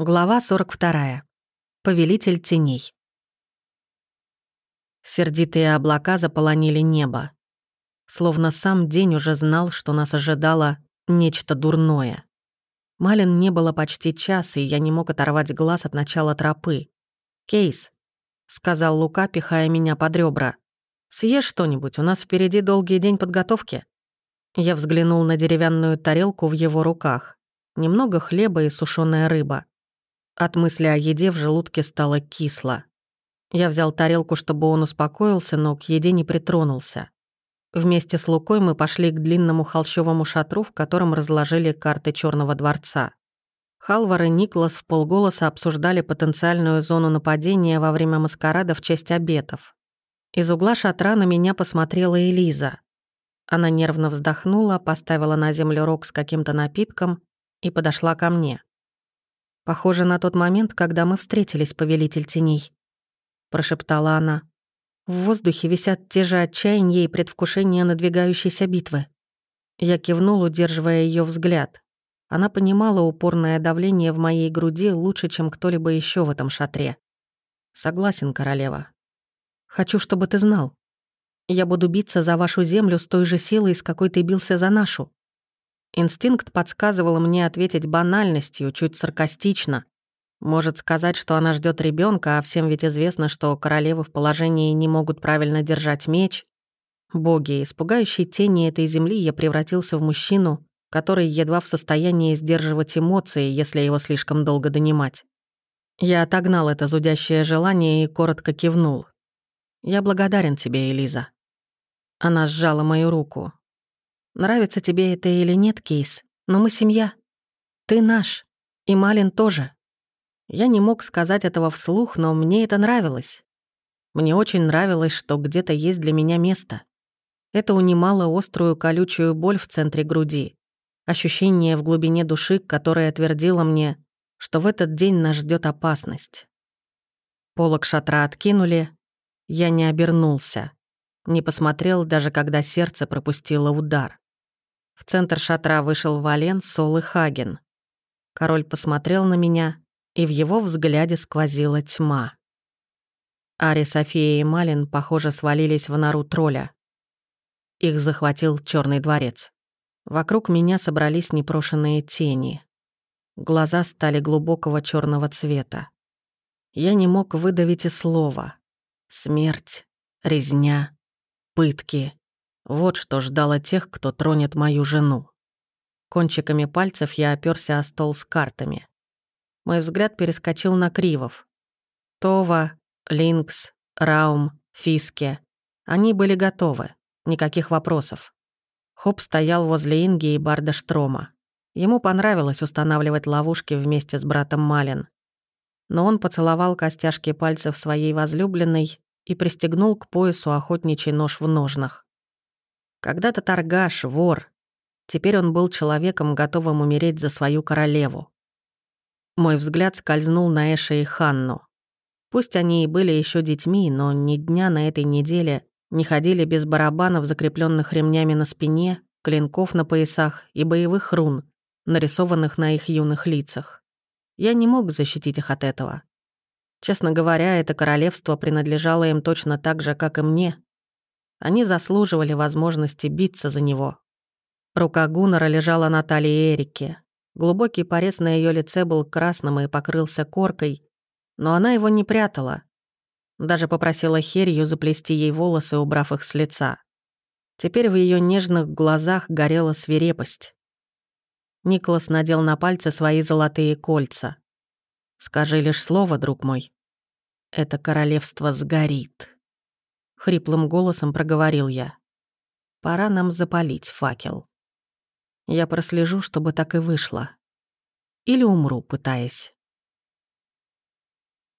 Глава 42. Повелитель теней. Сердитые облака заполонили небо. Словно сам день уже знал, что нас ожидало нечто дурное. Малин не было почти час, и я не мог оторвать глаз от начала тропы. «Кейс», — сказал Лука, пихая меня под ребра. «Съешь что-нибудь, у нас впереди долгий день подготовки». Я взглянул на деревянную тарелку в его руках. Немного хлеба и сушеная рыба. От мысли о еде в желудке стало кисло. Я взял тарелку, чтобы он успокоился, но к еде не притронулся. Вместе с Лукой мы пошли к длинному холщовому шатру, в котором разложили карты Черного дворца. Халвар и Никлас в полголоса обсуждали потенциальную зону нападения во время маскарада в честь обетов. Из угла шатра на меня посмотрела Элиза. Она нервно вздохнула, поставила на землю рог с каким-то напитком и подошла ко мне. Похоже на тот момент, когда мы встретились, повелитель теней», — прошептала она. В воздухе висят те же отчаяние и предвкушение надвигающейся битвы. Я кивнул, удерживая ее взгляд. Она понимала упорное давление в моей груди лучше, чем кто-либо еще в этом шатре. «Согласен, королева. Хочу, чтобы ты знал. Я буду биться за вашу землю с той же силой, с какой ты бился за нашу. Инстинкт подсказывал мне ответить банальностью, чуть саркастично. Может сказать, что она ждет ребенка, а всем ведь известно, что королевы в положении не могут правильно держать меч. Боги, из пугающей тени этой земли я превратился в мужчину, который едва в состоянии сдерживать эмоции, если его слишком долго донимать. Я отогнал это зудящее желание и коротко кивнул. «Я благодарен тебе, Элиза». Она сжала мою руку. Нравится тебе это или нет, Кейс, но мы семья. Ты наш, и Малин тоже. Я не мог сказать этого вслух, но мне это нравилось. Мне очень нравилось, что где-то есть для меня место. Это унимало острую колючую боль в центре груди. Ощущение в глубине души, которое твердило мне, что в этот день нас ждет опасность. Полок шатра откинули, я не обернулся, не посмотрел, даже когда сердце пропустило удар. В центр шатра вышел Вален, Сол и Хаген. Король посмотрел на меня, и в его взгляде сквозила тьма. Ари, София и Малин, похоже, свалились в нору тролля. Их захватил черный дворец. Вокруг меня собрались непрошенные тени. Глаза стали глубокого черного цвета. Я не мог выдавить и слова. Смерть, резня, пытки. Вот что ждало тех, кто тронет мою жену. Кончиками пальцев я оперся о стол с картами. Мой взгляд перескочил на Кривов. Това, Линкс, Раум, Фиске. Они были готовы. Никаких вопросов. Хоп стоял возле Инги и Барда Штрома. Ему понравилось устанавливать ловушки вместе с братом Малин. Но он поцеловал костяшки пальцев своей возлюбленной и пристегнул к поясу охотничий нож в ножнах. Когда-то торгаш, вор. Теперь он был человеком, готовым умереть за свою королеву. Мой взгляд скользнул на Эша и Ханну. Пусть они и были еще детьми, но ни дня на этой неделе не ходили без барабанов, закрепленных ремнями на спине, клинков на поясах и боевых рун, нарисованных на их юных лицах. Я не мог защитить их от этого. Честно говоря, это королевство принадлежало им точно так же, как и мне, они заслуживали возможности биться за него. Рука Гуннера лежала на талии Эрики. Глубокий порез на ее лице был красным и покрылся коркой, но она его не прятала. Даже попросила Херью заплести ей волосы, убрав их с лица. Теперь в ее нежных глазах горела свирепость. Николас надел на пальцы свои золотые кольца. «Скажи лишь слово, друг мой. Это королевство сгорит». — хриплым голосом проговорил я. «Пора нам запалить факел. Я прослежу, чтобы так и вышло. Или умру, пытаясь».